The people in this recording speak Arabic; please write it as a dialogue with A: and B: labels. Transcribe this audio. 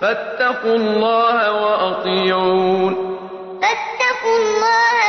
A: فاتقوا الله وأطيعون.
B: فاتقوا الله